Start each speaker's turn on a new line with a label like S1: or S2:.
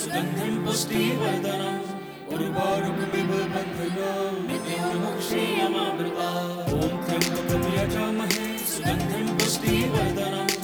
S1: सुगन्धिं पुष्टिवर्धनम् उर्वारुकमिव बन्धनाम् नित्योर्मुक्षीयमामृता ॐ त्र्यम्बकं यजामहे सुगन्धिं पुष्टिवर्धनम्